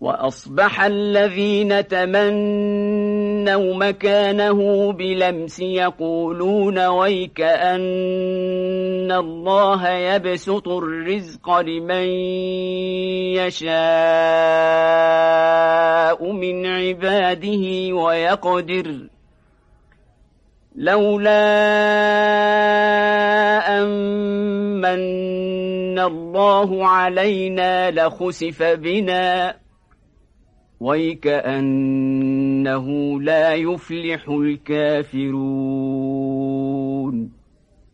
وأصبح الذين تمنوا مكانه بلمس يقولون ويك أن الله يبسط الرزق لمن يشاء من عباده ويقدر لولا أن الله علينا لخسف بنا ويكأنه لا يفلح الكافرون